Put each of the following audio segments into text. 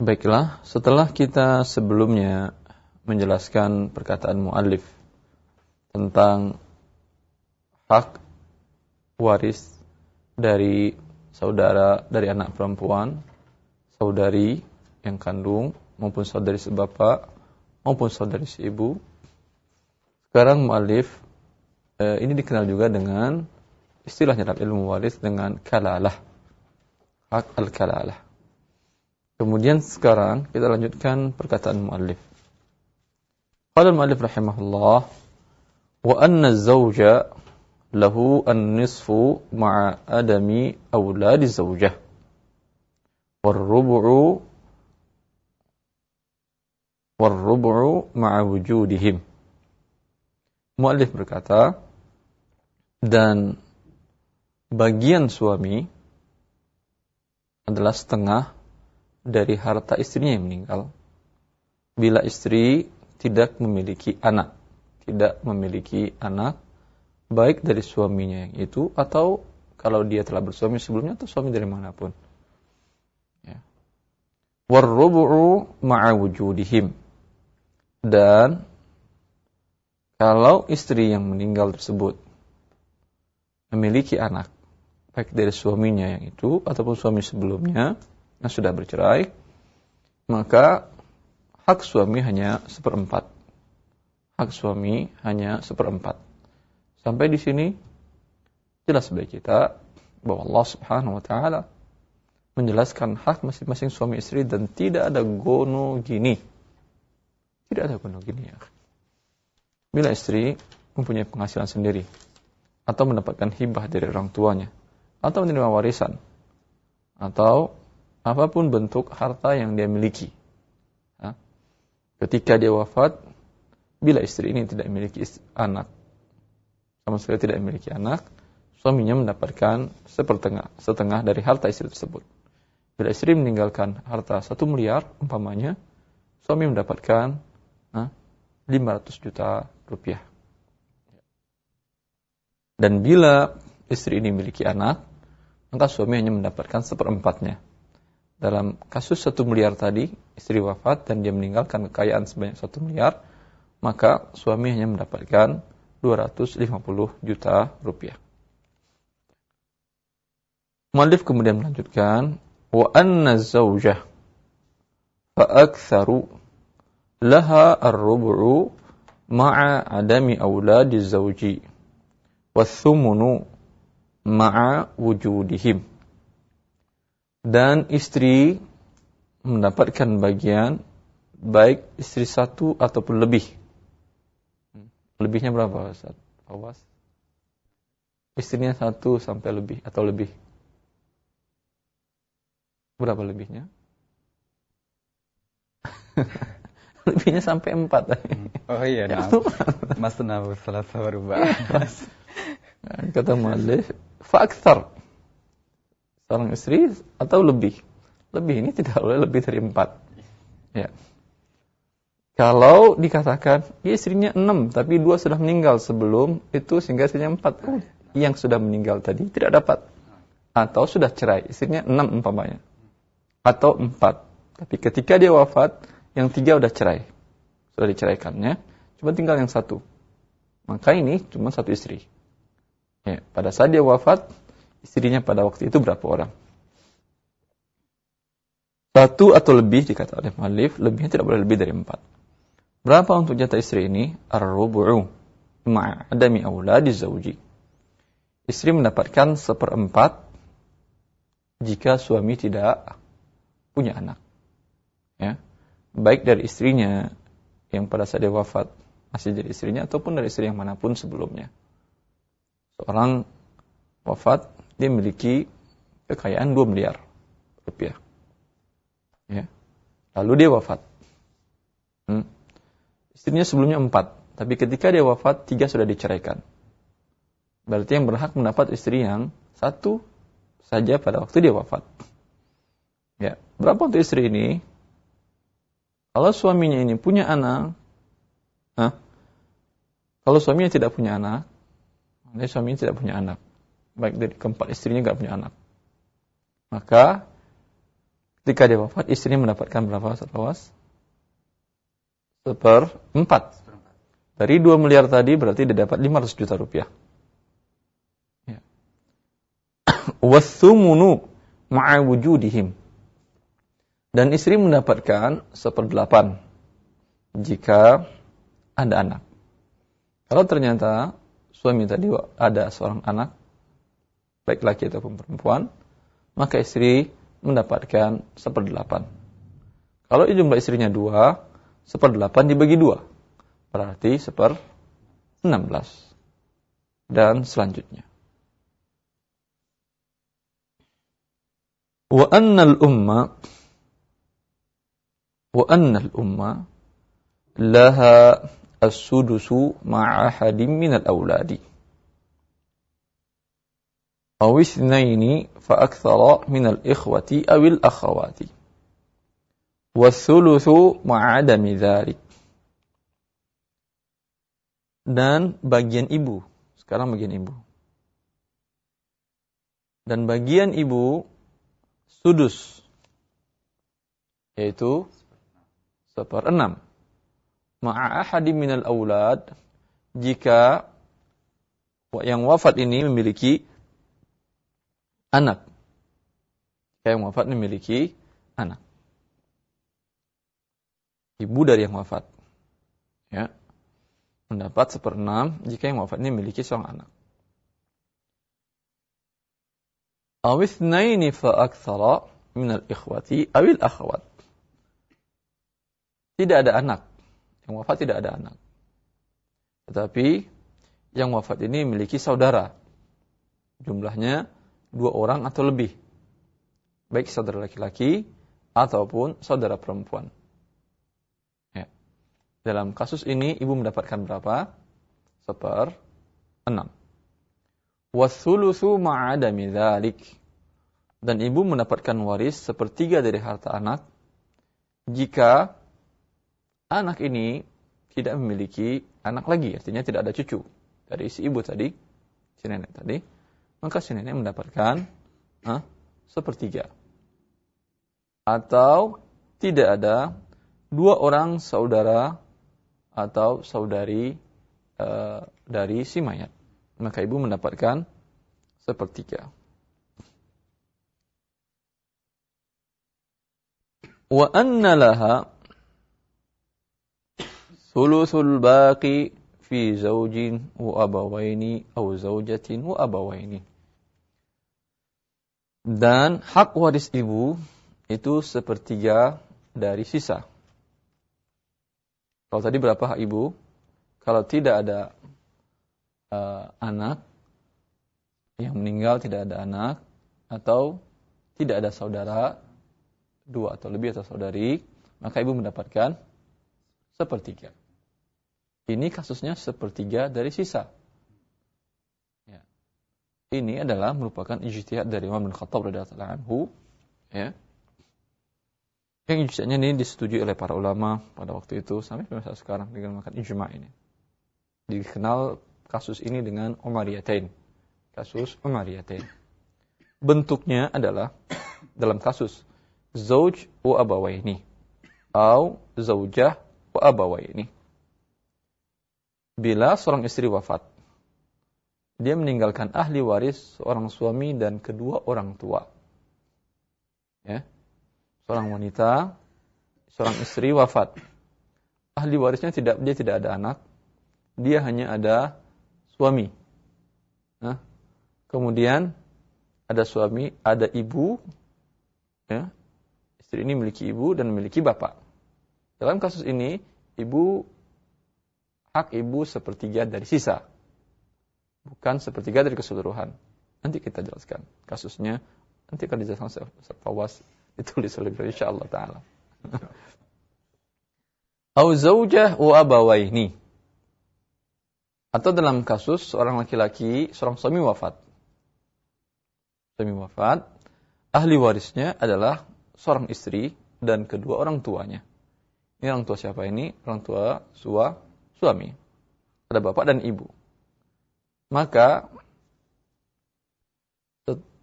Baiklah, setelah kita sebelumnya menjelaskan perkataan muallif tentang hak waris dari saudara dari anak perempuan, saudari yang kandung maupun saudari sebapak maupun saudari seibu. Sekarang muallif eh, ini dikenal juga dengan istilahnya dalam ilmu waris dengan kalalah. Hak al-kalalah. Kemudian sekarang kita lanjutkan perkataan muallif. Qala muallif rahimahullah wa anna az-zawja lahu an-nisfu ma'a adami awladi zawjah. War-rubu'u war-rubu'u ma'a wujudihim. Muallif berkata dan bagian suami adalah setengah dari harta istrinya yang meninggal. Bila istri tidak memiliki anak, tidak memiliki anak, baik dari suaminya yang itu atau kalau dia telah bersuami sebelumnya atau suami dari mana pun. Ya. Warrubu'u ma'a wujudihim. Dan kalau istri yang meninggal tersebut memiliki anak, baik dari suaminya yang itu ataupun suami sebelumnya, yang sudah bercerai, maka hak suami hanya seperempat. Hak suami hanya seperempat. Sampai di sini jelas bagi kita bahwa Allah Subhanahu wa taala menjelaskan hak masing-masing suami istri dan tidak ada gono gini. Tidak ada gono gini ya. Bila istri mempunyai penghasilan sendiri atau mendapatkan hibah dari orang tuanya atau menerima warisan atau apa pun bentuk harta yang dia miliki. Ketika dia wafat, bila istri ini tidak memiliki anak, sama sekali tidak memiliki anak, suaminya mendapatkan sepertengah, setengah dari harta istri tersebut. Bila istri meninggalkan harta satu miliar, umpamanya, suami mendapatkan nah, 500 juta rupiah. Dan bila istri ini memiliki anak, maka suami hanya mendapatkan seperempatnya dalam kasus satu miliar tadi, istri wafat dan dia meninggalkan kekayaan sebanyak satu miliar, maka suami hanya mendapatkan 250 juta rupiah. Muallif kemudian melanjutkan, wa anna zawjah fa aktsaru laha ar-rubu'u ma'a adami awladi zawji wa thumunu ma'a wujudihim dan istri mendapatkan bagian baik istri satu ataupun lebih. Lebihnya berapa Ustaz? Awas. Istrinya satu sampai lebih atau lebih. Berapa lebihnya? lebihnya sampai empat. Oh iya, nah. Mas Nabu salah baru Kata Malik, faktor seorang istri atau lebih. Lebih ini tidak boleh lebih dari empat. Ya. Kalau dikatakan ya istrinya enam, tapi dua sudah meninggal sebelum itu sehingga istrinya empat. Oh, yang sudah meninggal tadi tidak dapat. Atau sudah cerai, istrinya enam umpamanya. Atau empat. Tapi ketika dia wafat, yang tiga sudah cerai. Sudah diceraikannya, cuma tinggal yang satu. Maka ini cuma satu istri. Ya, pada saat dia wafat, istrinya pada waktu itu berapa orang. Satu atau lebih dikata oleh Malif, lebihnya tidak boleh lebih dari empat. Berapa untuk jatah istri ini? Ar-rubu'u ma'adami awladi zawji. Istri mendapatkan seperempat jika suami tidak punya anak. Ya. Baik dari istrinya yang pada saat dia wafat masih jadi istrinya ataupun dari istri yang mana pun sebelumnya. Seorang wafat dia memiliki kekayaan 2 miliar rupiah. Ya. Lalu dia wafat. Hmm. Istrinya sebelumnya 4, tapi ketika dia wafat, tiga sudah diceraikan. Berarti yang berhak mendapat istri yang satu saja pada waktu dia wafat. Ya, berapa untuk istri ini? Kalau suaminya ini punya anak, Hah? kalau suaminya tidak punya anak, suaminya tidak punya anak baik dari keempat istrinya nggak punya anak. Maka Ketika dia wafat, istrinya mendapatkan berapa Ustaz Seperempat. Dari 2 miliar tadi berarti dia dapat 500 juta rupiah. Ya. Wathumunu ma'a wujudihim. Dan istri mendapatkan seperdelapan jika ada anak. Kalau ternyata suami tadi ada seorang anak, baik laki ataupun perempuan, maka istri mendapatkan seperdelapan. Kalau jumlah istrinya dua, seperdelapan dibagi dua. Berarti seper enam belas. Dan selanjutnya. Wa annal umma wa annal umma laha as-sudusu ma'a hadim awis naini fa akthara min al ikhwati awil akhawati. Wa thuluthu ma'adami dzalik dan bagian ibu. Sekarang bagian ibu. Dan bagian ibu sudus. Yaitu seperenam ma'a ahadi minal aulad jika yang wafat ini memiliki anak. Jika yang wafat memiliki anak. Ibu dari yang wafat. Ya mendapat seperenam jika yang wafat ini memiliki seorang anak. Awithnaini fa'akthara minal ikhwati awil akhwat. Tidak ada anak. Yang wafat tidak ada anak. Tetapi yang wafat ini memiliki saudara. Jumlahnya dua orang atau lebih. Baik saudara laki-laki ataupun saudara perempuan. Dalam kasus ini ibu mendapatkan berapa? Seper enam. Wasulusu ma'adami dhalik. Dan ibu mendapatkan waris sepertiga dari harta anak jika anak ini tidak memiliki anak lagi, artinya tidak ada cucu dari si ibu tadi, si nenek tadi, maka si nenek mendapatkan ah, sepertiga. Atau tidak ada dua orang saudara atau saudari uh, dari si mayat. Maka ibu mendapatkan sepertiga. Wa anna laha sulusul baqi fi zaujin wa abawaini atau zaujatin wa abawaini. Dan hak waris ibu itu sepertiga dari sisa. Kalau tadi berapa hak ibu? Kalau tidak ada uh, anak yang meninggal tidak ada anak atau tidak ada saudara dua atau lebih atau saudari, maka ibu mendapatkan sepertiga. Ini kasusnya sepertiga dari sisa. Ini adalah merupakan ijtihad dari Umar bin Khattab radhiyallahu anhu, ya yang ijma'nya ini disetujui oleh para ulama pada waktu itu sampai masa sekarang dengan makan ijma' ini. Dikenal kasus ini dengan Umariyatain. Kasus Umariyatain. Bentuknya adalah dalam kasus zauj wa abawaini atau zaujah wa abawaini. Bila seorang istri wafat, dia meninggalkan ahli waris seorang suami dan kedua orang tua. Ya, seorang wanita, seorang istri wafat. Ahli warisnya tidak dia tidak ada anak, dia hanya ada suami. Nah, kemudian ada suami, ada ibu, ya, istri ini memiliki ibu dan memiliki bapak. Dalam kasus ini, ibu hak ibu sepertiga dari sisa, bukan sepertiga dari keseluruhan. Nanti kita jelaskan kasusnya. Nanti akan dijelaskan Fawas ditulis oleh beliau insyaallah taala. Au zaujah wa abawaini. Atau dalam kasus seorang laki-laki, seorang suami wafat. Suami wafat, ahli warisnya adalah seorang istri dan kedua orang tuanya. Ini orang tua siapa ini? Orang tua sua, suami. Ada bapak dan ibu. Maka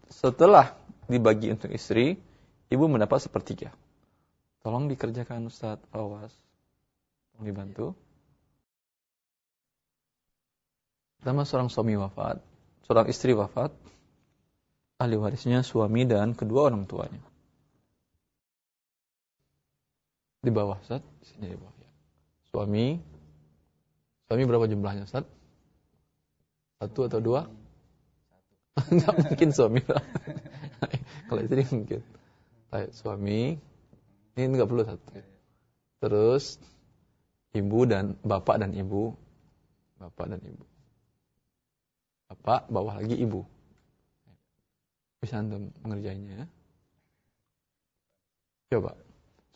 setelah dibagi untuk istri, ibu mendapat sepertiga. Tolong dikerjakan Ustaz Awas. Tolong dibantu. Pertama seorang suami wafat, seorang istri wafat, ahli warisnya suami dan kedua orang tuanya. Di bawah Ustaz, sini di bawah ya. Suami, suami berapa jumlahnya Ustaz? Satu atau dua? Enggak mungkin suami lah. Kalau istri mungkin. Baik, suami, ini enggak perlu satu. Terus, ibu dan bapak dan ibu. Bapak dan ibu. Bapak, bawah lagi ibu. Bisa antum mengerjainya ya. Coba.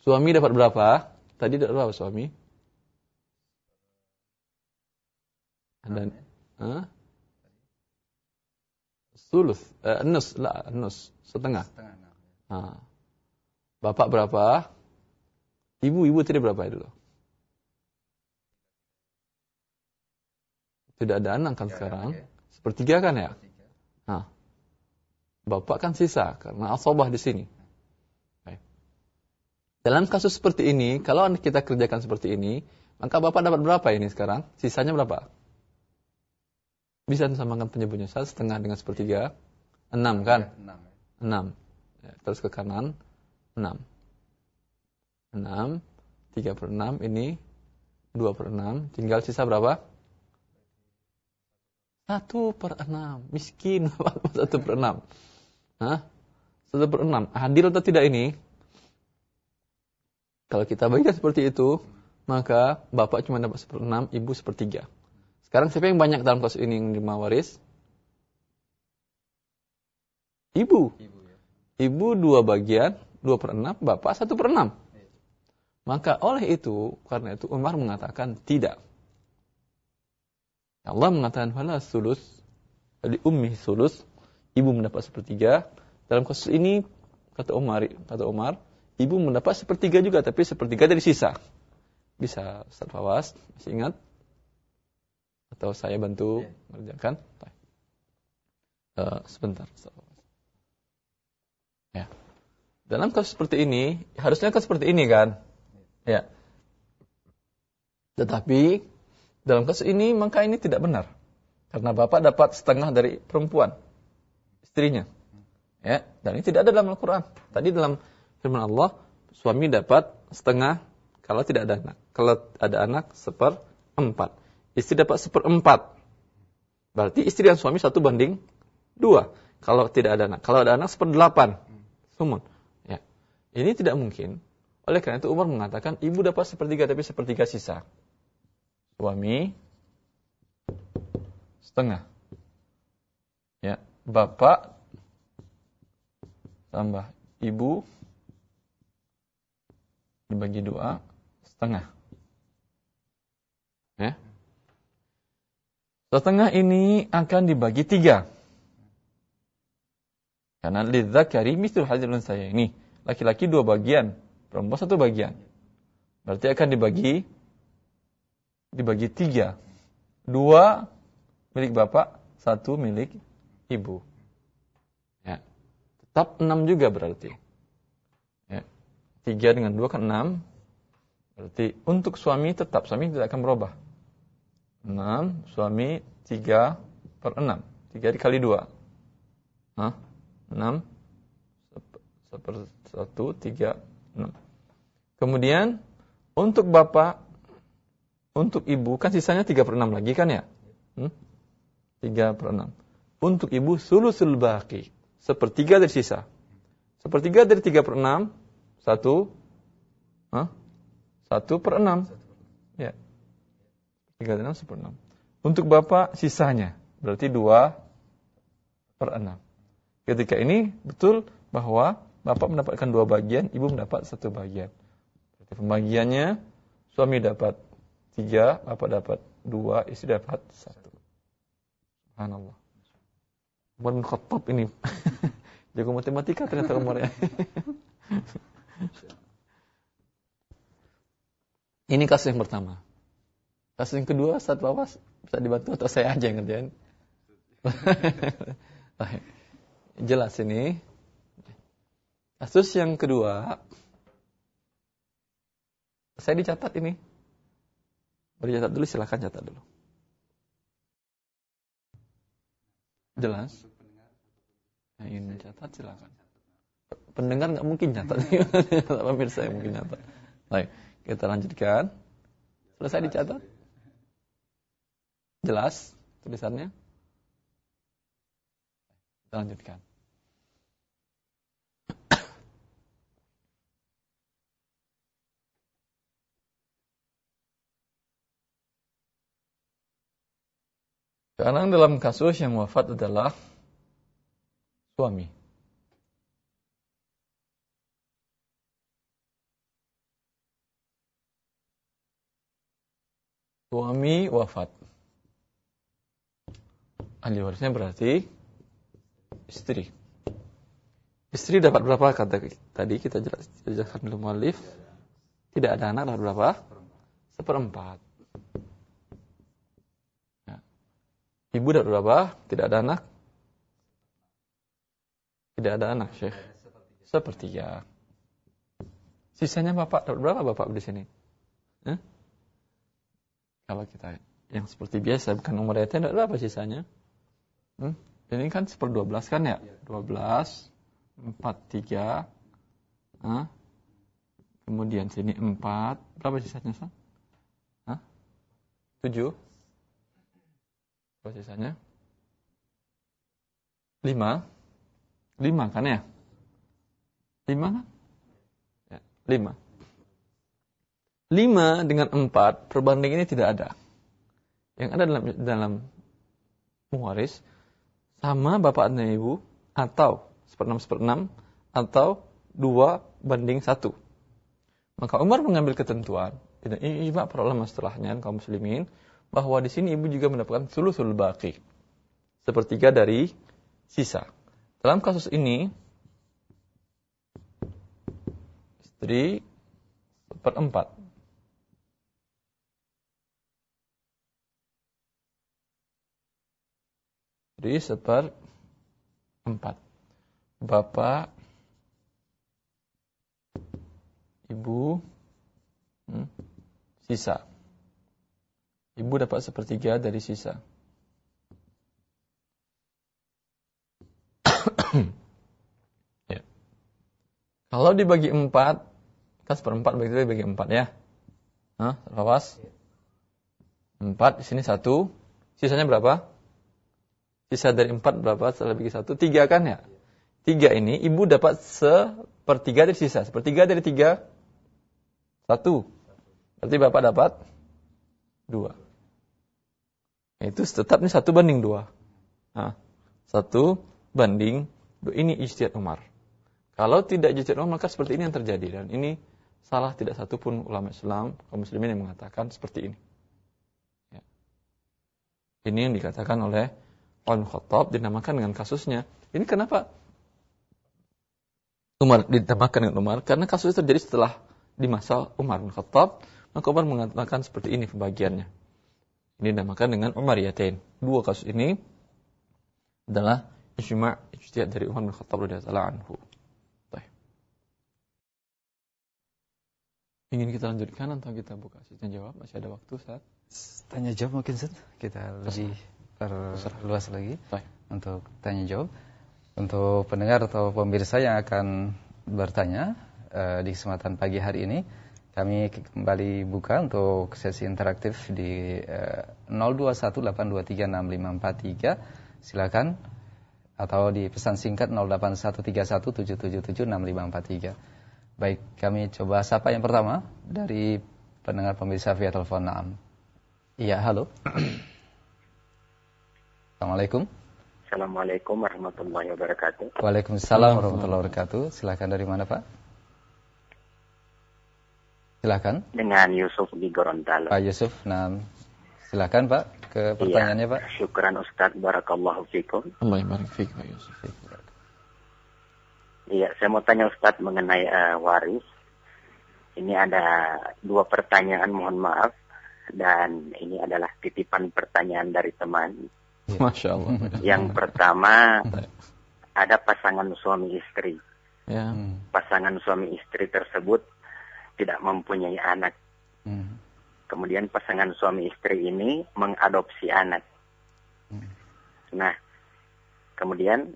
Suami dapat berapa? Tadi dapat berapa suami? Dan, huh? Sulus, eh, nus, lah, nus, setengah. Setengah. Nah. Bapak berapa? Ibu, ibu tadi berapa dulu? Tidak ada anak kan Tiga sekarang. ya. Sepertiga kan ya? Nah. Bapak kan sisa karena asobah di sini. Baik. Dalam kasus seperti ini, kalau kita kerjakan seperti ini, maka Bapak dapat berapa ini sekarang? Sisanya berapa? Bisa disamakan penyebutnya saya setengah dengan sepertiga. Enam kan? Ya, enam. ya. Enam. Ya, terus ke kanan. Enam. Enam. Tiga per enam. Ini dua per enam. Tinggal sisa berapa? Satu per enam. Miskin. Satu per enam. Hah? Satu per enam. Adil atau tidak ini? Kalau kita bagikan seperti itu, maka bapak cuma dapat seperenam, ibu sepertiga. Sekarang siapa yang banyak dalam kasus ini yang menerima waris? Ibu. Ibu dua bagian, dua per enam, bapak satu per enam. Maka oleh itu, karena itu Umar mengatakan tidak. Allah mengatakan fala sulus, dari ummi sulus, ibu mendapat sepertiga. Dalam kasus ini, kata Umar, kata Umar, ibu mendapat sepertiga juga, tapi sepertiga dari sisa. Bisa Ustaz Fawas, masih ingat? Atau saya bantu Ya. mengerjakan? Eh, sebentar. Ya. Dalam kasus seperti ini, harusnya kan seperti ini kan? Ya. Tetapi, dalam kasus ini, maka ini tidak benar. Karena bapak dapat setengah dari perempuan, istrinya. Ya, dan ini tidak ada dalam Al-Quran. Tadi dalam firman Allah, suami dapat setengah kalau tidak ada anak. Kalau ada anak, seperempat. Istri dapat seperempat. Berarti istri dan suami satu banding dua. Kalau tidak ada anak. Kalau ada anak, seperdelapan. Sumun. Ya. Ini tidak mungkin. Oleh karena itu Umar mengatakan, ibu dapat sepertiga, tapi sepertiga sisa. Suami, setengah. Ya, bapak tambah ibu dibagi dua setengah. Ya. Setengah ini akan dibagi tiga. Karena lidzakari mislul hadzal saya ini laki-laki dua bagian, perempuan satu bagian. Berarti akan dibagi dibagi tiga. Dua milik bapak, satu milik ibu. Ya. Tetap enam juga berarti. Ya. Tiga dengan dua kan enam. Berarti untuk suami tetap, suami tidak akan berubah. 6, suami 3 per 6. 3 dikali 2. Hah? 6, 1 per 1, 3, 6. Kemudian, untuk bapak, untuk ibu, kan sisanya 3 per 6 lagi kan ya? Hmm? 3 per 6. Untuk ibu, sulusul baki. Sepertiga dari sisa. Sepertiga dari 3 per 6, 1, huh? 1 per 6. 36 per 6. Untuk Bapak sisanya, berarti 2 per 6. Ketika ini betul bahwa Bapak mendapatkan dua bagian, Ibu mendapat satu bagian. Berarti pembagiannya suami dapat 3, Bapak dapat 2, istri dapat 1. Subhanallah. Umar bin Khattab ini. Jago matematika ternyata umurnya. ini kasus yang pertama. Kasus yang kedua, saat bawas bisa dibantu atau saya aja yang ngerjain. Jelas ini. Kasus yang kedua, saya dicatat ini. Beri catat dulu, silahkan catat dulu. Jelas? Yang ingin mencatat silahkan. Pendengar nggak mungkin catat. Pemirsa yang mungkin catat. Baik, kita lanjutkan. Selesai dicatat? Jelas tulisannya? Kita lanjutkan. Sekarang dalam kasus yang wafat adalah suami. Suami wafat. Ahli warisnya berarti istri. Istri dapat berapa kata tadi kita jelaskan dulu mualif. Tidak ada anak dapat berapa? Seperempat. Ibu dapat berapa? Tidak ada anak? Tidak ada anak, Syekh. Sepertiga. Sisanya Bapak dapat berapa Bapak di sini? Eh? Kalau kita yang seperti biasa bukan nomor dapat berapa sisanya? Hmm? Ini kan seper 12 kan ya? 12 4 3 Hah? Kemudian sini 4 Berapa sisanya, San? Hah? 7 Berapa sisanya? Lima. Lima kan ya? Lima kan? Ya, lima. Lima dengan empat, perbanding ini tidak ada. Yang ada dalam dalam muwaris sama bapak dan ibu atau seperenam seperenam atau dua banding satu. Maka Umar mengambil ketentuan, tidak ijma ulama setelahnya kaum muslimin bahwa di sini ibu juga mendapatkan sulusul baqi. Sepertiga dari sisa. Dalam kasus ini, istri seperempat. Istri seperempat. Bapak, ibu, hmm, sisa. Ibu dapat sepertiga dari sisa. ya. Kalau dibagi empat, kan seperempat berarti dibagi empat ya. Hah, awas. Empat, di sini satu. Sisanya berapa? Sisa dari empat berapa bagi satu? Tiga kan ya? Tiga ini, ibu dapat sepertiga dari sisa. Sepertiga dari tiga, satu. Berarti bapak dapat dua. Itu tetapnya satu banding dua. Nah, satu banding dua. Ini ijtihad Umar. Kalau tidak ijtihad Umar, maka seperti ini yang terjadi. Dan ini salah tidak satu pun ulama Islam, kaum muslimin yang mengatakan seperti ini. Ya. Ini yang dikatakan oleh Umar Khattab dinamakan dengan kasusnya. Ini kenapa Umar dinamakan dengan Umar? Karena kasus terjadi setelah di masa Umar bin Khattab, maka Umar mengatakan seperti ini pembagiannya. Ini dinamakan dengan Umariyatain. Dua kasus ini adalah ijma' ijtihad dari Umar bin Khattab radhiyallahu anhu. Baik. Ingin kita lanjutkan atau kita buka sesi jawab? Masih ada waktu saat tanya jawab mungkin Ustaz. Kita lebih perluas lagi Baik. untuk tanya jawab. Untuk pendengar atau pemirsa yang akan bertanya uh, di kesempatan pagi hari ini kami kembali buka untuk sesi interaktif di eh, 0218236543. Silakan atau di pesan singkat 081317776543. Baik, kami coba sapa yang pertama dari pendengar pemirsa via telepon Naam. Iya, halo. Assalamualaikum. Assalamualaikum warahmatullahi wabarakatuh. Waalaikumsalam warahmatullahi wabarakatuh. Silakan dari mana, Pak? Silakan. Dengan Yusuf di Gorontalo. Pak Yusuf, nah silakan Pak ke iya. pertanyaannya iya, Pak. Syukran Ustaz, barakallahu fikum. Allah Pak Yusuf. Iya, saya mau tanya Ustaz mengenai uh, waris. Ini ada dua pertanyaan, mohon maaf. Dan ini adalah titipan pertanyaan dari teman. Masya Allah. Yang pertama, ada pasangan suami istri. Ya. Pasangan suami istri tersebut tidak mempunyai anak. Hmm. Kemudian pasangan suami istri ini mengadopsi anak. Hmm. Nah, kemudian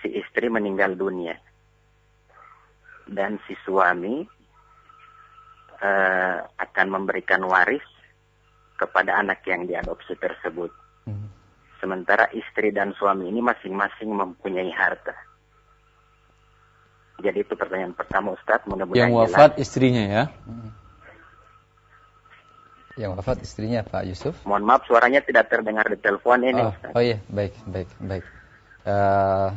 si istri meninggal dunia dan si suami uh, akan memberikan waris kepada anak yang diadopsi tersebut. Sementara istri dan suami ini masing-masing mempunyai harta. Jadi itu pertanyaan pertama Ustadz. Mudah-mudahan yang wafat jelas. istrinya ya. Hmm. Yang wafat istrinya Pak Yusuf. Mohon maaf suaranya tidak terdengar di telepon ini. Oh, oh iya, baik, baik, baik. Uh,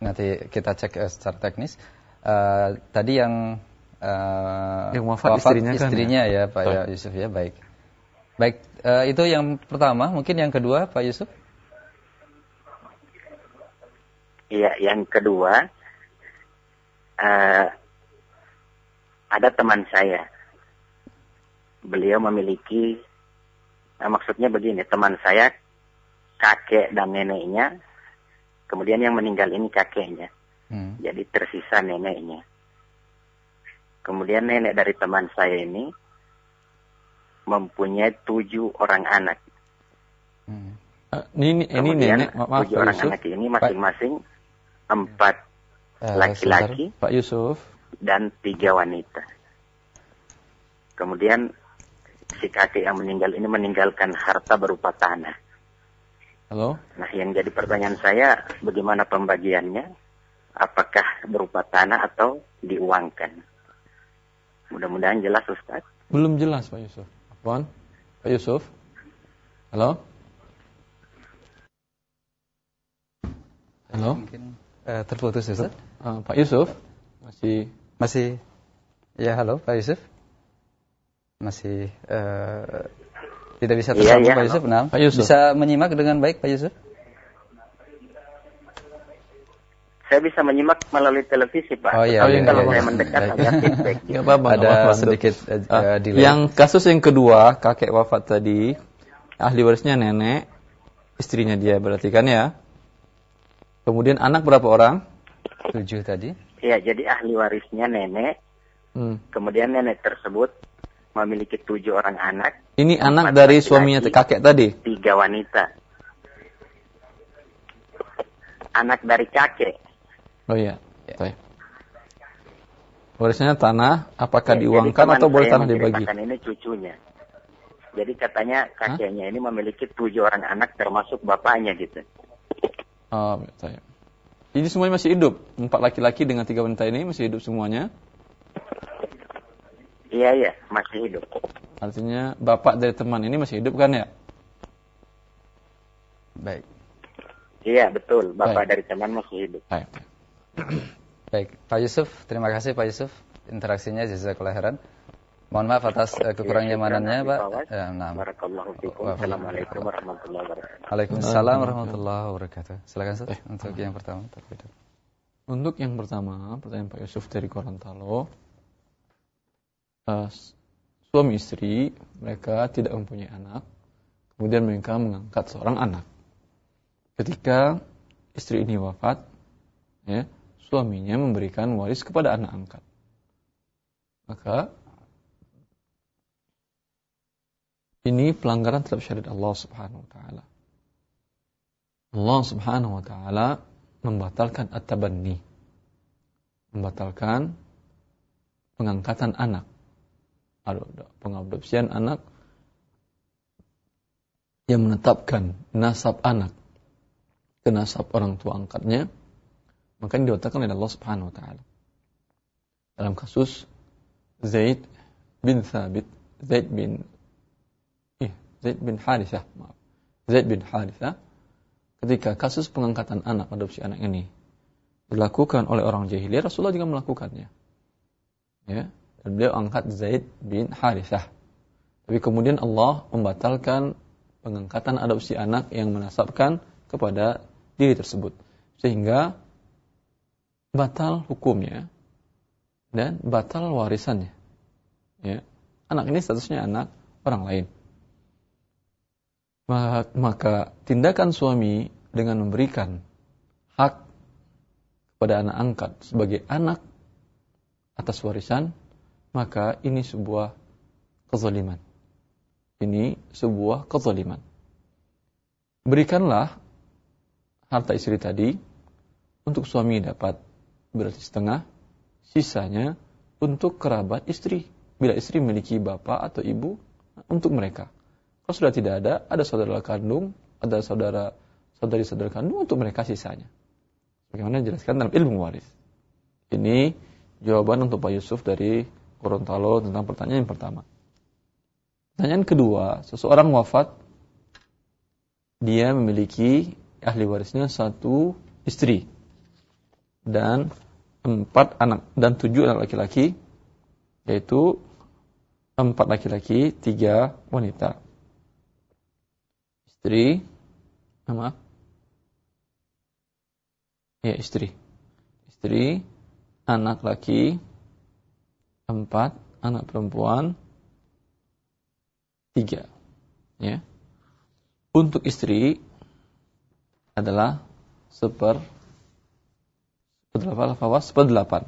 nanti kita cek uh, secara teknis. Uh, tadi yang uh, yang wafat, wafat istrinya, istrinya kan, ya? ya Pak ya, Yusuf ya baik. Baik uh, itu yang pertama, mungkin yang kedua Pak Yusuf. Iya, yang kedua uh, ada teman saya. Beliau memiliki, uh, maksudnya begini, teman saya kakek dan neneknya, kemudian yang meninggal ini kakeknya. Hmm. Jadi tersisa neneknya. Kemudian nenek dari teman saya ini mempunyai tujuh orang anak. Hmm. Uh, ini ini nenek, maaf, tujuh Pak orang Yusuf. anak ini masing-masing empat eh, laki-laki, Pak Yusuf, dan tiga wanita. Kemudian si kakek yang meninggal ini meninggalkan harta berupa tanah. Halo. Nah, yang jadi pertanyaan saya, bagaimana pembagiannya? Apakah berupa tanah atau diuangkan? Mudah-mudahan jelas, Ustaz. Belum jelas, Pak Yusuf. Puan, Pak Yusuf. Halo. Halo. Mungkin uh, terputus Yusuf. Uh, Pak Yusuf masih masih ya halo Pak Yusuf. Masih uh, tidak bisa iya, tersambung iya, iya, Pak Yusuf. Nah, Pak Yusuf. Bisa menyimak dengan baik Pak Yusuf? Saya bisa menyimak melalui televisi, Pak. Oh iya, iya kalau iya, saya mendekat iya. agak feedback. Gitu. apa-apa. Ada apa sedikit uh, delay. Yang kasus yang kedua, kakek wafat tadi, ahli warisnya nenek, istrinya dia berarti kan ya? Kemudian anak berapa orang? Tujuh tadi. Iya, jadi ahli warisnya nenek. Hmm. Kemudian nenek tersebut memiliki tujuh orang anak. Ini anak dari suaminya kakek tadi? Tiga wanita. Anak dari kakek. Oh iya. Ya. Warisnya tanah, apakah ya, diuangkan atau boleh tanah dibagi? ini cucunya. Jadi katanya kakeknya Hah? ini memiliki tujuh orang anak termasuk bapaknya gitu. Oh, saya. Ini semuanya masih hidup. Empat laki-laki dengan tiga wanita ini masih hidup semuanya. Iya iya masih hidup. Artinya bapak dari teman ini masih hidup kan ya? Baik. Iya betul, bapak Baik. dari teman masih hidup. Baik. Baik, Pak Yusuf, terima kasih Pak Yusuf interaksinya jazakallahu khairan. Mohon maaf atas uh, kekurang nyamanannya, Pak. Ya, nah. Assalamualaikum warahmatullahi wabarakatuh. Waalaikumsalam warahmatullahi wabarakatuh. Silakan Ustaz eh, untuk yang pertama Untuk yang pertama, pertanyaan Pak Yusuf dari Gorontalo. Uh, suami istri mereka tidak mempunyai anak, kemudian mereka mengangkat seorang anak. Ketika istri ini wafat, ya, suaminya memberikan waris kepada anak angkat. Maka ini pelanggaran terhadap syariat Allah Subhanahu wa taala. Allah Subhanahu wa taala membatalkan at-tabanni. Membatalkan pengangkatan anak. Pengadopsian anak yang menetapkan nasab anak ke nasab orang tua angkatnya maka ini diletakkan oleh Allah Subhanahu wa taala. Dalam kasus Zaid bin Thabit, Zaid bin eh, Zaid bin Harithah, maaf. Zaid bin Harithah ketika kasus pengangkatan anak adopsi anak ini dilakukan oleh orang jahiliyah, Rasulullah juga melakukannya. Ya, dan beliau angkat Zaid bin Harithah. Tapi kemudian Allah membatalkan pengangkatan adopsi anak yang menasabkan kepada diri tersebut. Sehingga batal hukumnya dan batal warisannya. Ya. Anak ini statusnya anak orang lain. Maka tindakan suami dengan memberikan hak pada anak angkat sebagai anak atas warisan, maka ini sebuah kezaliman. Ini sebuah kezaliman. Berikanlah harta istri tadi untuk suami dapat berarti setengah, sisanya untuk kerabat istri. Bila istri memiliki bapak atau ibu, untuk mereka. Kalau sudah tidak ada, ada saudara kandung, ada saudara saudari saudara kandung untuk mereka sisanya. Bagaimana dijelaskan dalam ilmu waris. Ini jawaban untuk Pak Yusuf dari Gorontalo tentang pertanyaan yang pertama. Pertanyaan kedua, seseorang wafat, dia memiliki ahli warisnya satu istri dan empat anak dan tujuh anak laki-laki, yaitu empat laki-laki, tiga wanita. Istri, nama? Ya istri. Istri, anak laki, empat, anak perempuan, tiga. Ya. Untuk istri adalah seper seper fawas seper delapan.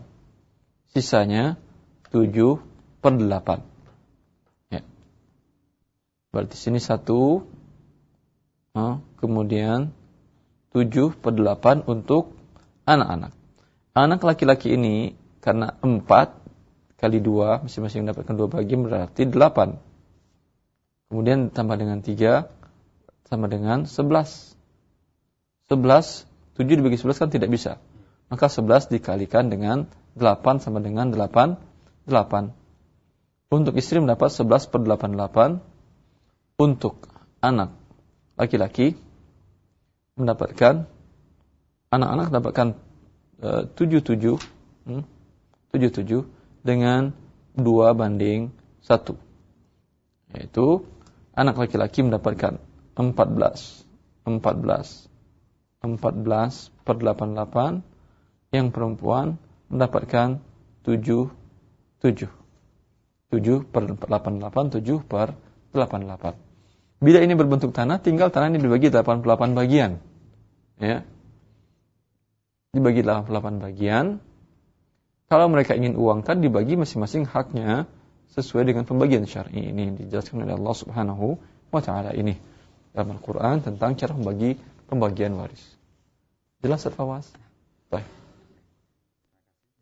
Sisanya tujuh per delapan. Ya. Berarti sini satu, kemudian tujuh per delapan untuk anak-anak. Anak laki-laki ini karena empat kali dua masing-masing mendapatkan dua bagian berarti delapan. Kemudian tambah dengan tiga sama dengan sebelas. Sebelas, tujuh dibagi sebelas kan tidak bisa. Maka sebelas dikalikan dengan delapan sama dengan delapan, delapan. Untuk istri mendapat sebelas per delapan delapan. Untuk anak laki-laki mendapatkan anak-anak mendapatkan Eh, tujuh tujuh hmm, tujuh tujuh dengan dua banding satu yaitu anak laki-laki mendapatkan empat belas empat belas empat belas per delapan delapan yang perempuan mendapatkan tujuh tujuh tujuh per delapan delapan tujuh per delapan delapan bila ini berbentuk tanah tinggal tanah ini dibagi delapan delapan bagian ya dibagi 88 bagian. Kalau mereka ingin uang tadi dibagi masing-masing haknya sesuai dengan pembagian syar'i ini dijelaskan oleh Allah Subhanahu wa taala ini dalam Al-Qur'an tentang cara membagi pembagian waris. Jelas Al-Fawas? Baik.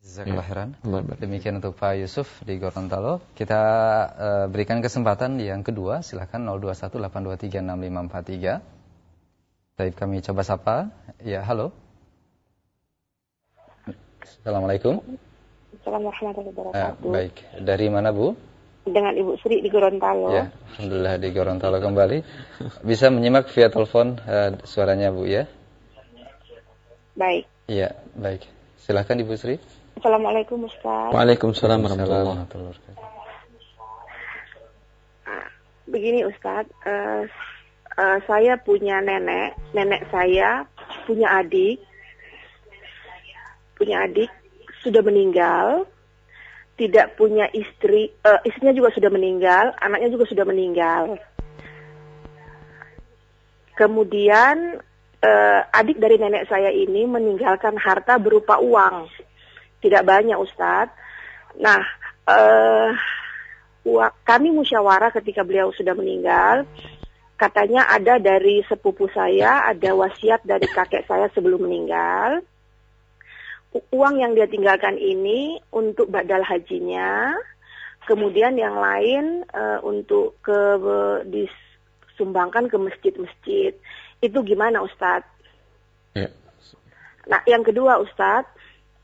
Jazakallah ya. Demikian untuk Pak Yusuf di Gorontalo. Kita uh, berikan kesempatan yang kedua. Silahkan 0218236543. Baik, kami coba sapa. Ya, halo. Assalamualaikum. Assalamualaikum warahmatullahi wabarakatuh. Eh, baik, dari mana Bu? Dengan Ibu Sri di Gorontalo. Ya, Alhamdulillah di Gorontalo kembali. Bisa menyimak via telepon uh, suaranya Bu ya? Baik. Iya, baik. Silahkan Ibu Sri. Assalamualaikum Ustaz. Waalaikumsalam warahmatullahi wabarakatuh. Begini Ustaz, uh, uh, saya punya nenek, nenek saya punya adik, punya adik sudah meninggal, tidak punya istri, uh, istrinya juga sudah meninggal, anaknya juga sudah meninggal. Kemudian uh, adik dari nenek saya ini meninggalkan harta berupa uang, tidak banyak Ustadz. Nah, uh, kami musyawarah ketika beliau sudah meninggal, katanya ada dari sepupu saya, ada wasiat dari kakek saya sebelum meninggal uang yang dia tinggalkan ini untuk badal hajinya, kemudian yang lain uh, untuk ke disumbangkan ke masjid-masjid. Itu gimana Ustadz? Ya. Nah, yang kedua Ustadz,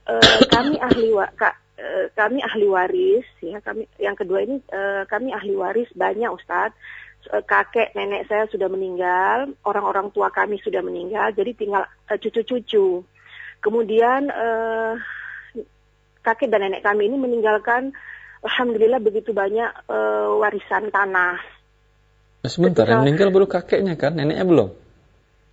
uh, kami ahli wa ka, uh, kami ahli waris ya kami yang kedua ini uh, kami ahli waris banyak Ustadz kakek nenek saya sudah meninggal, orang-orang tua kami sudah meninggal, jadi tinggal cucu-cucu. Kemudian uh, kakek dan nenek kami ini meninggalkan alhamdulillah begitu banyak uh, warisan tanah. Nah, sebentar, Ketika, yang meninggal baru kakeknya kan, neneknya belum?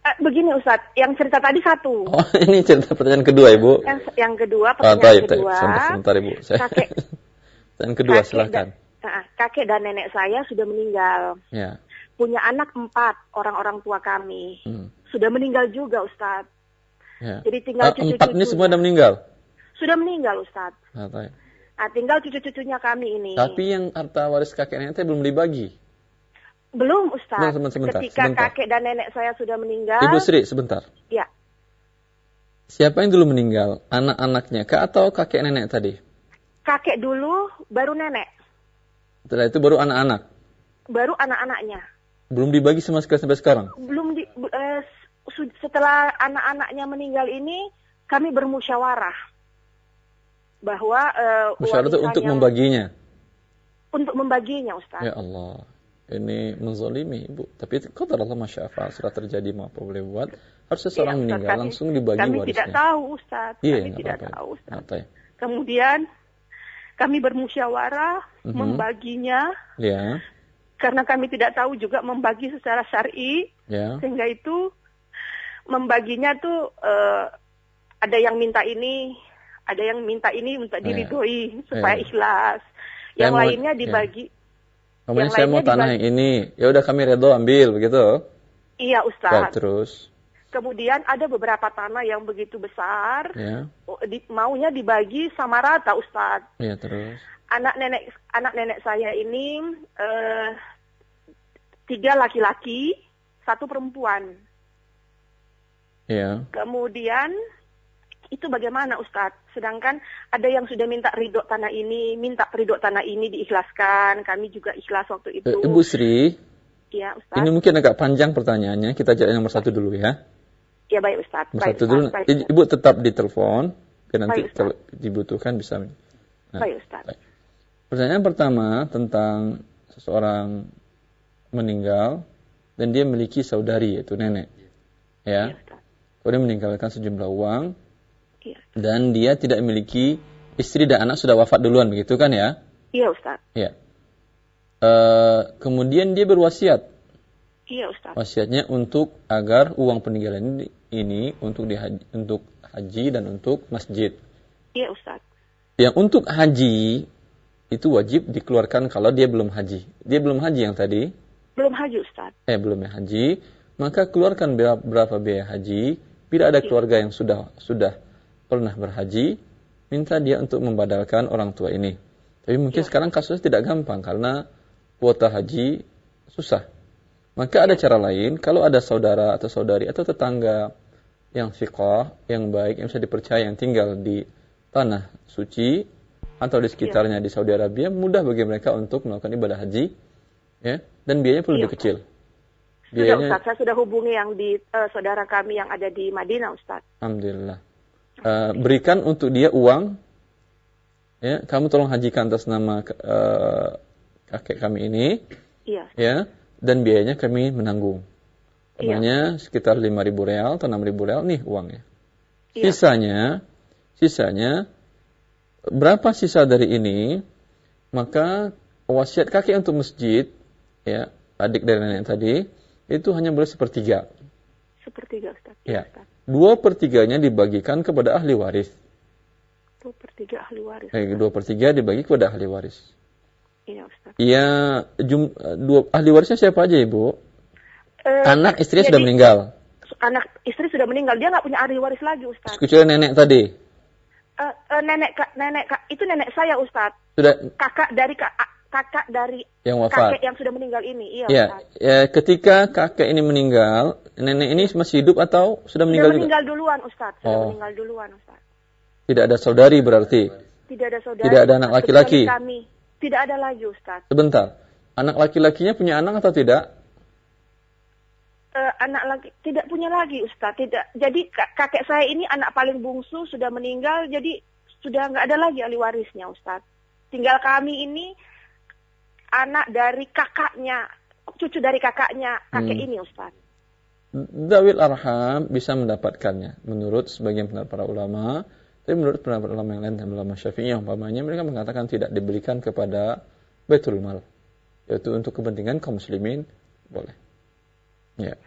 Eh, begini Ustadz, yang cerita tadi satu. Oh, ini cerita pertanyaan kedua Ibu. Yang, yang kedua, ah, pertanyaan oh, taib, kedua. Sebentar, sebentar Ibu. Saya... Kakek. Dan kedua, kakek silahkan. Dan, uh, kakek dan nenek saya sudah meninggal. Ya. Punya anak empat, orang-orang tua kami. Hmm. Sudah meninggal juga Ustadz. Ya. Jadi tinggal cucu-cucunya. Empat ini semua sudah meninggal? Sudah meninggal, Ustaz. Nah, nah tinggal cucu-cucunya kami ini. Tapi yang harta waris kakek neneknya belum dibagi? Belum, Ustaz. Belum, sebentar, Ketika sebentar. kakek dan nenek saya sudah meninggal. Ibu Sri, sebentar. Ya. Siapa yang dulu meninggal? Anak-anaknya kah atau kakek nenek tadi? Kakek dulu, baru nenek. Setelah itu baru anak-anak? Baru anak-anaknya. Belum dibagi sama sekali sampai sekarang? Belum di, eh, setelah anak-anaknya meninggal ini kami bermusyawarah bahwa uh, musyawarah itu untuk membaginya. Untuk membaginya, Ustaz. Ya Allah. Ini menzolimi ibu. Tapi kata Allah masya Allah sudah terjadi mau apa boleh buat. Harusnya iya, seorang ya, meninggal kami, langsung dibagi kami warisnya. Kami tidak tahu Ustaz. Iya, kami tidak apa tahu Ustaz. Apa ya? Kemudian kami bermusyawarah mm -hmm. membaginya. Ya. Karena kami tidak tahu juga membagi secara syar'i. Ya. Sehingga itu membaginya tuh uh, ada yang minta ini, ada yang minta ini untuk iya. diridhoi yeah. supaya yeah. ikhlas. Yang saya lainnya mau, dibagi. Yeah. Yang saya mau tanah yang ini, ya udah kami redo ambil begitu. Iya Ustaz. terus. Kemudian ada beberapa tanah yang begitu besar, yeah. di, maunya dibagi sama rata Ustaz. Iya terus. Anak nenek anak nenek saya ini uh, tiga laki-laki, satu perempuan. Iya. Kemudian itu bagaimana Ustadz? Sedangkan ada yang sudah minta ridho tanah ini, minta ridho tanah ini diikhlaskan. Kami juga ikhlas waktu itu. Ibu Sri. Iya Ustadz. Ini mungkin agak panjang pertanyaannya. Kita jawab nomor satu dulu ya. Iya baik Ustadz. Nomor baik, satu dulu. Baik, Ibu tetap di telepon. Biar nanti baik, kalau dibutuhkan bisa. Nah, baik Ustadz. Baik. Pertanyaan pertama tentang seseorang meninggal dan dia memiliki saudari yaitu nenek. Ya. ya kemudian meninggalkan sejumlah uang, ya. dan dia tidak memiliki istri dan anak sudah wafat duluan, begitu kan ya? Iya Ustaz. Iya. E, kemudian dia berwasiat. Iya Ustaz. Wasiatnya untuk agar uang peninggalan ini, ini untuk dihaji, untuk haji dan untuk masjid. Iya Ustaz. Yang untuk haji itu wajib dikeluarkan kalau dia belum haji. Dia belum haji yang tadi? Belum haji Ustaz. Eh belum ya haji. Maka keluarkan berapa biaya haji Bila ada keluarga yang sudah sudah pernah berhaji, minta dia untuk membadalkan orang tua ini. Tapi mungkin ya. sekarang kasusnya tidak gampang karena kuota haji susah. Maka ada cara lain, kalau ada saudara atau saudari atau tetangga yang fiqah, yang baik, yang bisa dipercaya, yang tinggal di tanah suci atau di sekitarnya ya. di Saudi Arabia, mudah bagi mereka untuk melakukan ibadah haji, ya, dan biayanya pun ya. lebih kecil. Sudah Ustaz, saya sudah hubungi yang di uh, saudara kami yang ada di Madinah Ustaz. Alhamdulillah. Uh, berikan untuk dia uang. Ya, kamu tolong hajikan atas nama uh, kakek kami ini. Iya. Ya, dan biayanya kami menanggung. Namanya iya. sekitar 5.000 real atau 6.000 real nih uangnya. Iya. Sisanya, sisanya berapa sisa dari ini? Maka wasiat kakek untuk masjid, ya adik dari nenek tadi, itu hanya boleh sepertiga. Sepertiga, Ustaz. Ya. Ustaz. Dua pertiganya dibagikan kepada ahli waris. Dua pertiga ahli waris. Eh, dua pertiga dibagi kepada ahli waris. Iya, Ustaz. Iya, jum, dua ahli warisnya siapa aja, Ibu? Uh, anak istri sudah meninggal. Anak istri sudah meninggal, dia nggak punya ahli waris lagi, Ustaz. Kecuali nenek tadi. Uh, uh, nenek nenek itu nenek saya Ustaz. Sudah kakak dari kak kakak dari yang wafat. kakek yang sudah meninggal ini. Iya. Ya, ya, ketika kakek ini meninggal, nenek ini masih hidup atau sudah meninggal sudah meninggal juga? duluan, Ustaz. Sudah oh. meninggal duluan, Ustaz. Tidak ada saudari berarti? Tidak ada saudari. Tidak ada anak laki-laki? Kami. Tidak ada lagi, Ustaz. Sebentar. Anak laki-lakinya punya anak atau tidak? Uh, anak lagi tidak punya lagi Ustaz tidak jadi kakek saya ini anak paling bungsu sudah meninggal jadi sudah nggak ada lagi ahli warisnya Ustaz tinggal kami ini anak dari kakaknya, cucu dari kakaknya kakek hmm. ini Ustaz. Dawil arham bisa mendapatkannya menurut sebagian pendapat para ulama, tapi menurut pendapat ulama yang lain, ulama Syafi'i yang umpamanya mereka mengatakan tidak diberikan kepada Baitul Mal, yaitu untuk kepentingan kaum muslimin boleh. Ya.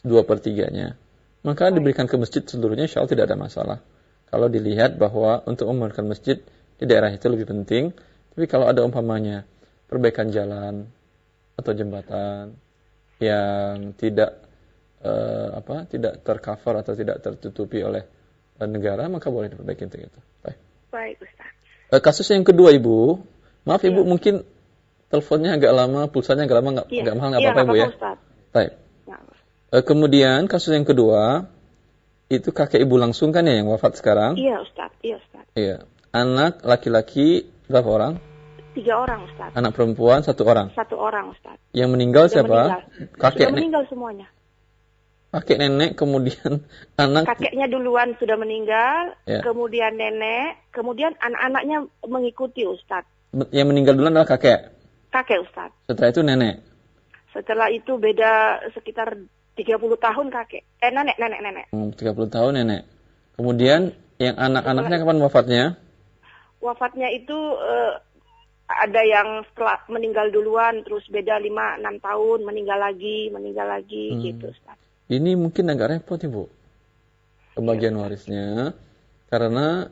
Dua pertiganya. Maka Baik. diberikan ke masjid seluruhnya insya Allah tidak ada masalah. Kalau dilihat bahwa untuk membangun masjid di daerah itu lebih penting, tapi kalau ada umpamanya perbaikan jalan atau jembatan yang tidak uh, apa tidak tercover atau tidak tertutupi oleh uh, negara maka boleh diperbaiki untuk itu. Baik. Baik, Ustaz. Uh, kasus yang kedua Ibu, maaf ya. Ibu mungkin teleponnya agak lama, pulsanya agak lama nggak ya. mahal nggak iya, apa-apa Ibu ya. Baik. Ya. Uh, kemudian kasus yang kedua itu kakek ibu langsung kan ya yang wafat sekarang? Iya Ustaz, iya Ustaz. Iya. Anak laki-laki berapa orang? Tiga orang Ustaz. Anak perempuan satu orang? Satu orang Ustaz. Yang meninggal yang siapa? Meninggal. Kakek sudah meninggal semuanya. Kakek nenek kemudian anak. Kakeknya duluan sudah meninggal, ya. kemudian nenek, kemudian anak-anaknya mengikuti Ustaz. Yang meninggal duluan adalah kakek? Kakek Ustaz. Setelah itu nenek? Setelah itu beda sekitar 30 tahun kakek. Eh nenek, nenek, nenek. Hmm, 30 tahun nenek. Kemudian yang anak-anaknya kapan wafatnya? Wafatnya itu uh, ada yang setelah meninggal duluan terus beda 5 6 tahun meninggal lagi, meninggal lagi hmm. gitu, Ustaz. Ini mungkin agak repot, Ibu. Pembagian ya. warisnya karena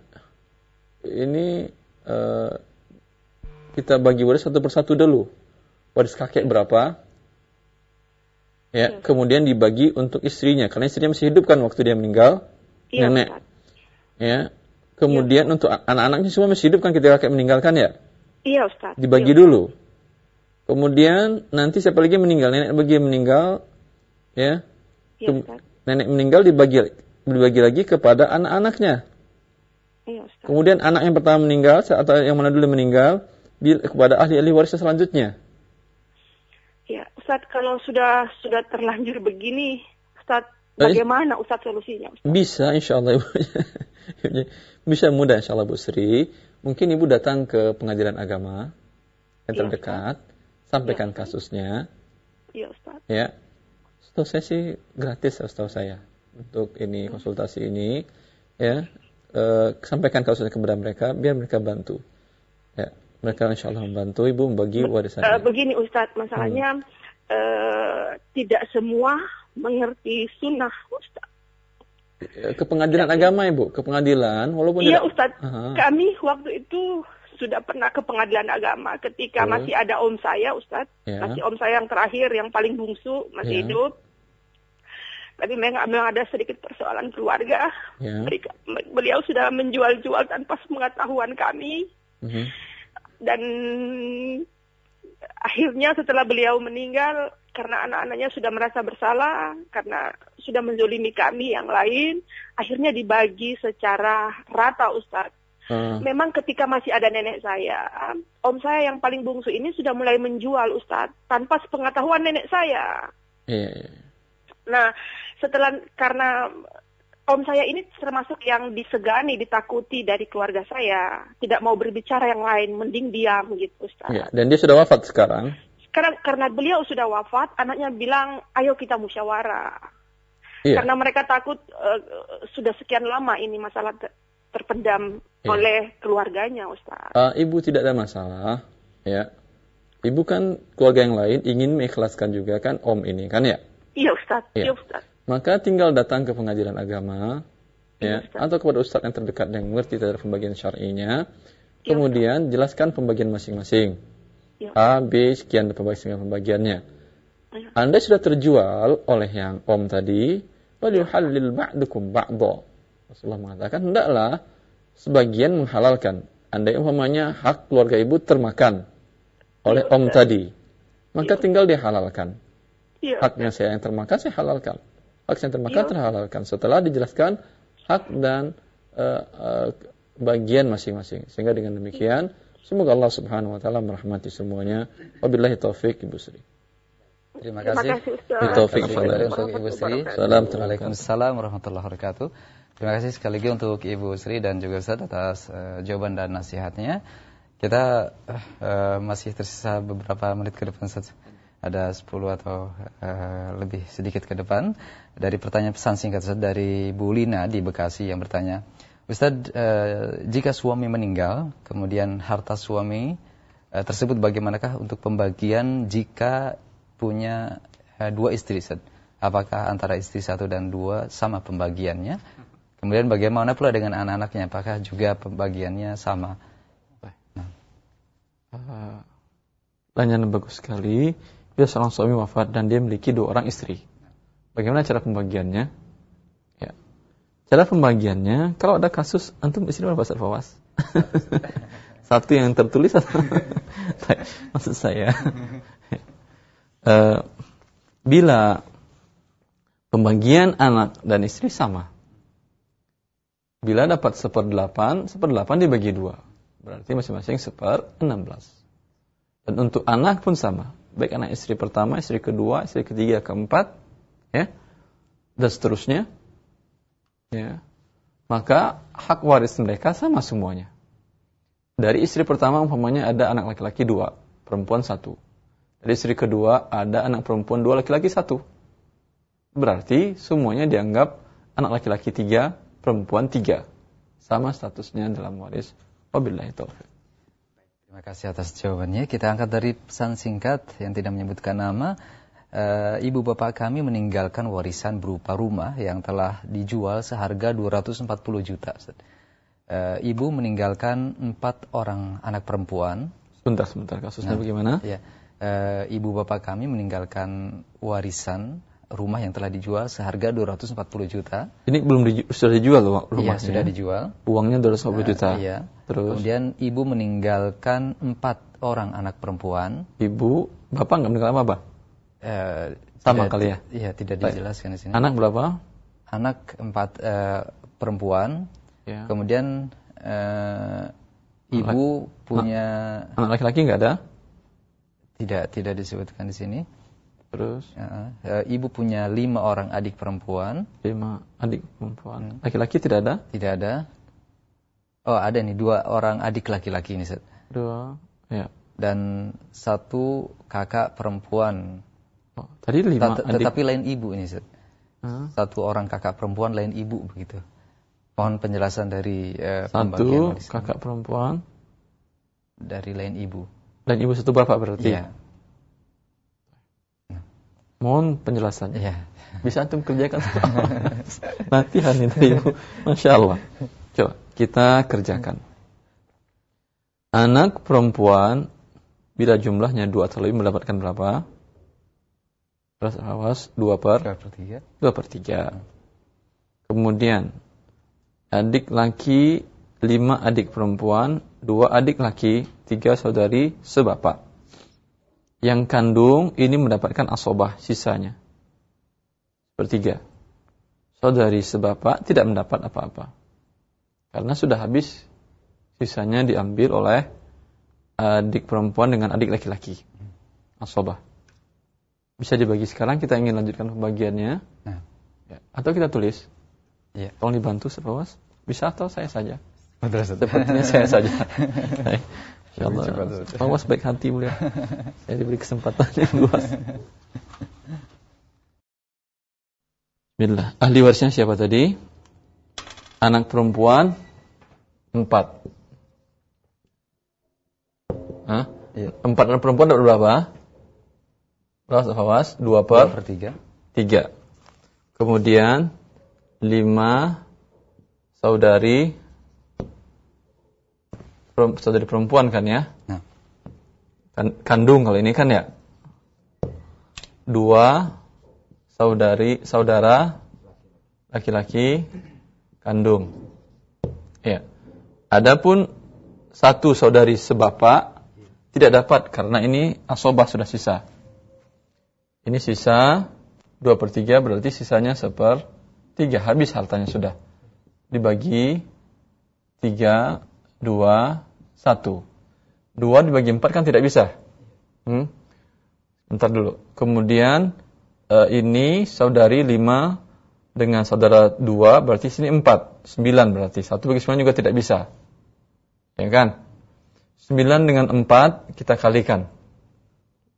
ini uh, kita bagi waris satu persatu dulu. Waris kakek berapa? ya, hmm. kemudian dibagi untuk istrinya karena istrinya masih hidup kan waktu dia meninggal iya, nenek Ustaz. ya kemudian iya. untuk anak-anaknya semua masih hidup kan ketika kakek meninggalkan ya iya Ustaz dibagi iya, dulu kemudian nanti siapa lagi meninggal nenek bagi meninggal ya iya, Ustaz. nenek meninggal dibagi dibagi lagi kepada anak-anaknya iya, Ustaz. kemudian anak yang pertama meninggal atau yang mana dulu meninggal kepada ahli-ahli waris selanjutnya Ya, Ustadz kalau sudah sudah terlanjur begini, Ustadz eh? bagaimana Ustadz solusinya? Ustadz? Bisa insya Allah Ibu. Bisa mudah insya Allah Bu Sri. Mungkin Ibu datang ke pengadilan agama yang iya, terdekat, ya, sampaikan ya, kasusnya. Iya Ustaz. Ya. Setahu saya sih gratis setahu saya untuk ini konsultasi ini ya e, sampaikan kasusnya kepada mereka biar mereka bantu ya mereka insya Allah membantu ibu membagi warisan. Uh, begini Ustadz, masalahnya hmm. uh, tidak semua mengerti sunnah Ustadz. Ke pengadilan ya. agama ibu, ke pengadilan walaupun Iya Ustadz, uh-huh. kami waktu itu sudah pernah ke pengadilan agama ketika uh. masih ada om saya Ustadz, yeah. masih om saya yang terakhir yang paling bungsu masih yeah. hidup. Tapi memang, memang ada sedikit persoalan keluarga. Yeah. Beliau sudah menjual-jual tanpa pengetahuan kami. Uh-huh dan akhirnya setelah beliau meninggal karena anak-anaknya sudah merasa bersalah karena sudah menzolimi kami yang lain akhirnya dibagi secara rata Ustadz hmm. memang ketika masih ada nenek saya om saya yang paling bungsu ini sudah mulai menjual Ustadz tanpa sepengetahuan nenek saya yeah. nah setelah karena om saya ini termasuk yang disegani, ditakuti dari keluarga saya. Tidak mau berbicara yang lain, mending diam gitu Ustaz. Ya, dan dia sudah wafat sekarang? Sekarang karena beliau sudah wafat, anaknya bilang, ayo kita musyawarah. Ya. Karena mereka takut uh, sudah sekian lama ini masalah terpendam ya. oleh keluarganya Ustaz. Uh, ibu tidak ada masalah, ya. Ibu kan keluarga yang lain ingin mengikhlaskan juga kan om ini kan ya? Iya Ustaz, ya. iya Ustaz maka tinggal datang ke pengadilan agama ya, ya atau kepada ustadz yang terdekat yang mengerti tentang pembagian syar'inya ya, kemudian jelaskan pembagian masing-masing ya. A, B, sekian pembagian pembagiannya ya. Anda sudah terjual oleh yang om tadi waliyuhallil ba'dukum ba'dha Rasulullah mengatakan hendaklah sebagian menghalalkan Anda umpamanya hak keluarga ibu termakan oleh om tadi maka ya. tinggal dihalalkan ya. haknya saya yang termakan saya halalkan hak yang termakan terhalalkan setelah dijelaskan hak dan uh, uh, bagian masing-masing. Sehingga dengan demikian semoga Allah Subhanahu wa taala merahmati semuanya. Wabillahi taufik Ibu Sri. Terima kasih. Terima kasih Taufik untuk Ibu Sri. Assalamualaikum warahmatullahi wabarakatuh. Terima kasih sekali lagi untuk Ibu Sri dan juga Ustaz atas uh, jawaban dan nasihatnya. Kita uh, masih tersisa beberapa menit ke depan Ustaz ada 10 atau uh, lebih sedikit ke depan dari pertanyaan pesan singkat dari Bu Lina di Bekasi yang bertanya, Ustadz, uh, jika suami meninggal, kemudian harta suami uh, tersebut bagaimanakah untuk pembagian jika punya uh, dua istri? Apakah antara istri satu dan dua sama pembagiannya? Kemudian bagaimana pula dengan anak-anaknya? Apakah juga pembagiannya sama? Nah. Uh, bagus sekali bila seorang suami wafat dan dia memiliki dua orang istri. Bagaimana cara pembagiannya? Ya. Cara pembagiannya, kalau ada kasus, antum istri berapa Ustaz Fawas? Satu yang tertulis maksud saya. Uh, bila pembagian anak dan istri sama. Bila dapat seperdelapan, seperdelapan dibagi dua. Berarti masing-masing seper enam belas. Dan untuk anak pun sama. Baik anak istri pertama, istri kedua, istri ketiga, keempat, ya, dan seterusnya, ya, maka hak waris mereka sama semuanya. Dari istri pertama umpamanya ada anak laki-laki dua, perempuan satu. Dari istri kedua ada anak perempuan dua, laki-laki satu. Berarti semuanya dianggap anak laki-laki tiga, perempuan tiga. Sama statusnya dalam waris. Wabillahi taufiq. Terima kasih atas jawabannya. Kita angkat dari pesan singkat yang tidak menyebutkan nama uh, ibu bapak kami meninggalkan warisan berupa rumah yang telah dijual seharga 240 juta. Uh, ibu meninggalkan empat orang anak perempuan. Sebentar, sebentar. Kasusnya nah, bagaimana? Ya. Uh, ibu bapak kami meninggalkan warisan rumah yang telah dijual seharga 240 juta. Ini belum di, sudah dijual loh rumahnya? Iya, sudah dijual. Uangnya 240 uh, juta. Iya. Terus? Kemudian ibu meninggalkan empat orang anak perempuan. Ibu, bapak nggak meninggalkan apa? Uh, Sama kali ya? Iya, tidak dijelaskan di sini. Anak berapa? Anak empat uh, perempuan. Ya. Kemudian uh, ibu anak, punya anak laki-laki nggak ada? Tidak, tidak disebutkan di sini. Terus? Ya, uh, ibu punya lima orang adik perempuan. Lima adik perempuan. Hmm. Laki-laki hmm. tidak ada? Tidak ada. Oh, ada nih dua orang adik laki-laki ini, Set. Dua, ya. Dan satu kakak perempuan Oh, tadi lima Tet adik. Tetapi lain ibu ini, Ustaz. Hmm? Satu orang kakak perempuan, lain ibu begitu. Mohon penjelasan dari uh, Satu kakak perempuan dari lain ibu. Dan ibu satu bapak berarti? Iya. Mohon penjelasannya. Iya. Bisa antum kerjakan latihan itu ibu. Masya Allah. Coba kita kerjakan. Anak perempuan bila jumlahnya dua atau lebih mendapatkan berapa? Terus awas 2 per 2 per 3. 2 per 3. Kemudian adik laki 5 adik perempuan, 2 adik laki, 3 saudari sebapak. Yang kandung ini mendapatkan asobah sisanya. Sepertiga. Saudari sebapak tidak mendapat apa-apa. Karena sudah habis sisanya diambil oleh adik perempuan dengan adik laki-laki. Asobah. Bisa dibagi sekarang, kita ingin lanjutkan pembagiannya. Nah. Ya. Atau kita tulis. Ya. Tolong dibantu, Sepawas. Bisa atau saya saja. Sepertinya saya saja. Insya Allah. Sepawas baik hati mulia. saya diberi kesempatan yang luas. Bismillah. Ahli warisnya siapa tadi? Anak perempuan empat. Hah? Ya. Empat anak perempuan dapat berapa? Berapa Hawas? Dua per? Dua per tiga. Tiga. Kemudian lima saudari saudari perempuan kan ya? Nah. Kan, kandung kalau ini kan ya? Dua saudari saudara laki-laki kandung. Ya. Adapun satu saudari sebapak tidak dapat karena ini asobah sudah sisa. Ini sisa 2 per 3 berarti sisanya seper 3. Habis hartanya sudah. Dibagi 3, 2, 1. 2 dibagi 4 kan tidak bisa. Hmm? Bentar dulu. Kemudian uh, ini saudari 5 dengan saudara 2 berarti sini 4. 9 berarti. 1 bagi 9 juga tidak bisa. Ya kan? 9 dengan 4 kita kalikan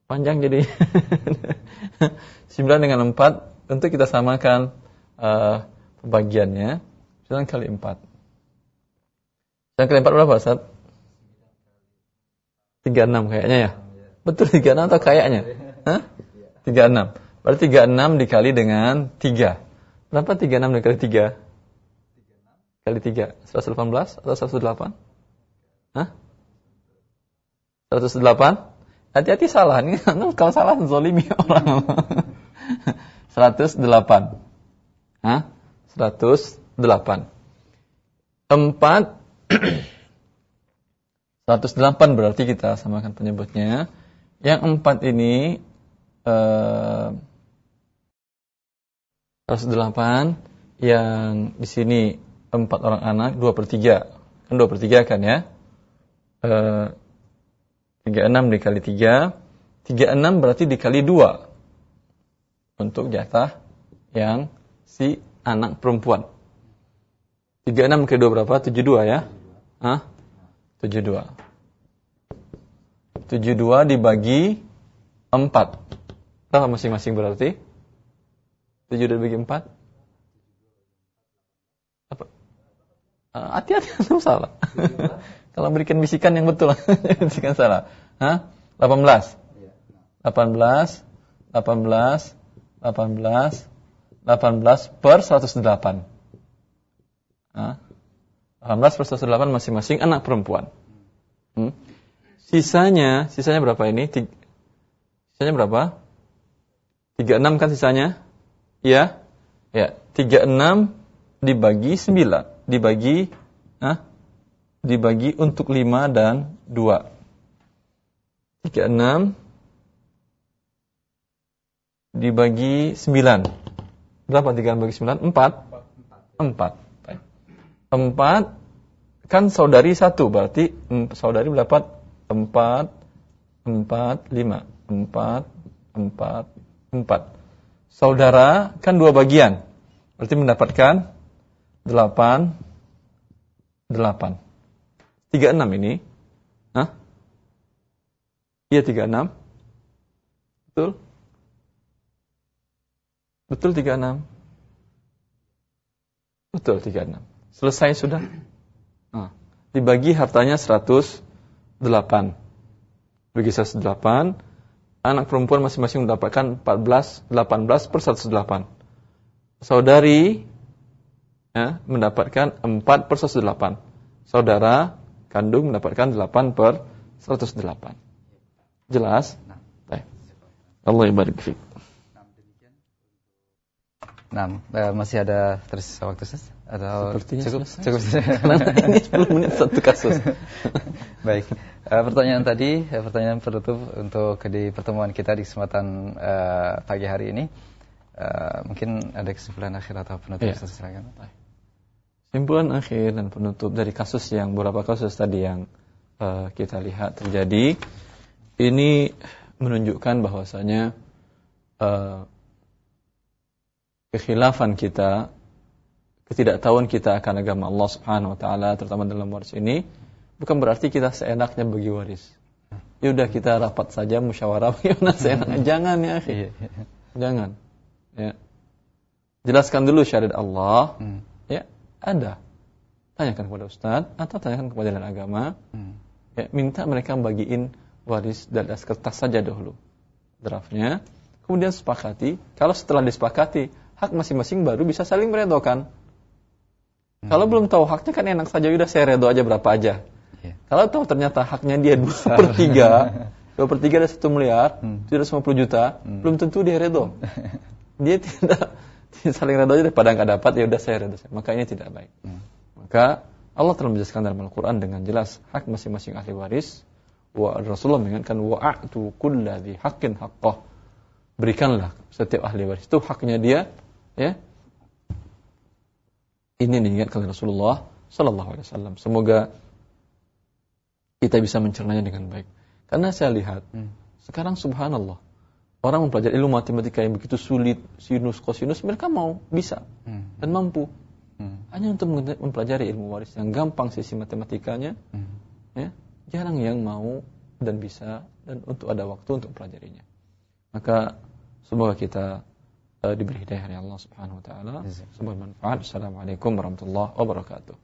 panjang jadi 9 dengan 4 tentu kita samakan uh, pembagiannya 9 kali 4 9 kali 4 berapa Ustaz? 36 kayaknya ya betul 36 atau kayaknya? Hah? 36 berarti 36 dikali dengan 3 berapa 36 dikali 3? kali 3 118 atau 108? Hah? 108? Hati-hati salah nih, kalau salah zolimi orang. 108. Hah? 108. 4 108 berarti kita samakan penyebutnya. Yang 4 ini eh, 108 yang di sini 4 orang anak 2 per 3 kan 2 per 3 kan ya eh, 36 dikali 3 36 berarti dikali 2 untuk jatah yang si anak perempuan 36 ke 2 berapa? 72 ya? Hah? 72. 72 dibagi 4. Berapa masing-masing berarti? 72 dibagi 4? Apa? Ah, hati-hati, uh, salah. Kalau berikan bisikan yang betul, bisikan salah. Hah? 18. 18, 18, 18, 18 per 108. 18 per 108 masing-masing anak perempuan. Hmm. Sisanya, sisanya berapa ini? Sisanya berapa? 36 kan sisanya? Iya? Ya, 36 dibagi 9, dibagi ah, dibagi untuk 5 dan 2. 36 dibagi 9. Berapa 3 bagi 9? 4. 4 empat kan saudari satu berarti saudari mendapat empat empat lima empat empat empat. Saudara kan dua bagian. Berarti mendapatkan delapan delapan. Tiga enam ini. Hah? iya tiga enam. Betul? Betul tiga enam? Betul tiga enam Selesai sudah? Nah, dibagi hartanya 108. Bagi 108, anak perempuan masing-masing mendapatkan 14, 18 per 108. Saudari ya, mendapatkan 4 per 108. Saudara kandung mendapatkan 8 per 108. Jelas? Allah ibarik fiqh. Nah, masih ada tersisa waktu Ustaz? Atau Sepertinya cukup selesai. cukup Karena ini 10 menit satu kasus. Baik. Uh, pertanyaan tadi, uh, pertanyaan penutup untuk di pertemuan kita di kesempatan uh, pagi hari ini. Uh, mungkin ada kesimpulan akhir atau penutup ya. Silakan. Kesimpulan akhir dan penutup dari kasus yang beberapa kasus tadi yang uh, kita lihat terjadi ini menunjukkan bahwasanya uh, kekhilafan kita, ketidaktahuan kita akan agama Allah Subhanahu wa taala terutama dalam waris ini bukan berarti kita seenaknya bagi waris. Ya udah kita rapat saja musyawarah bagaimana seenaknya. Jangan ya, akhi. Iya, iya. Jangan. Ya. Jelaskan dulu syariat Allah. Hmm. Ya, ada. Tanyakan kepada ustaz atau tanyakan kepada dalam agama. Hmm. Ya, minta mereka bagiin waris dan atas kertas saja dahulu. Draftnya. Kemudian sepakati. Kalau setelah disepakati hak masing-masing baru bisa saling meredokan. Hmm. Kalau belum tahu haknya kan enak saja, udah saya redo aja berapa aja. Yeah. Kalau tahu ternyata haknya dia dua per tiga, dua per tiga ada satu miliar, hmm. lima puluh juta, hmm. belum tentu dia redo. dia tidak, tidak saling redo aja daripada nggak dapat, ya udah saya redo. Maka ini tidak baik. Hmm. Maka Allah telah menjelaskan dalam Al-Quran dengan jelas hak masing-masing ahli waris. Wa Rasulullah mengingatkan wa'atu kulladhi haqqin haqqah. Berikanlah setiap ahli waris itu haknya dia Ya. Ini diingatkan oleh Rasulullah Sallallahu Alaihi Wasallam. Semoga kita bisa mencernanya dengan baik. Karena saya lihat hmm. sekarang Subhanallah orang mempelajari ilmu matematika yang begitu sulit, sinus, kosinus, mereka mau, bisa hmm. dan mampu. Hmm. Hanya untuk mempelajari ilmu waris yang gampang sisi matematikanya, hmm. ya, jarang yang mau dan bisa dan untuk ada waktu untuk mempelajarinya. Maka semoga kita diberi hidayah oleh Allah Subhanahu wa taala. Semoga bermanfaat. Assalamualaikum warahmatullahi wabarakatuh.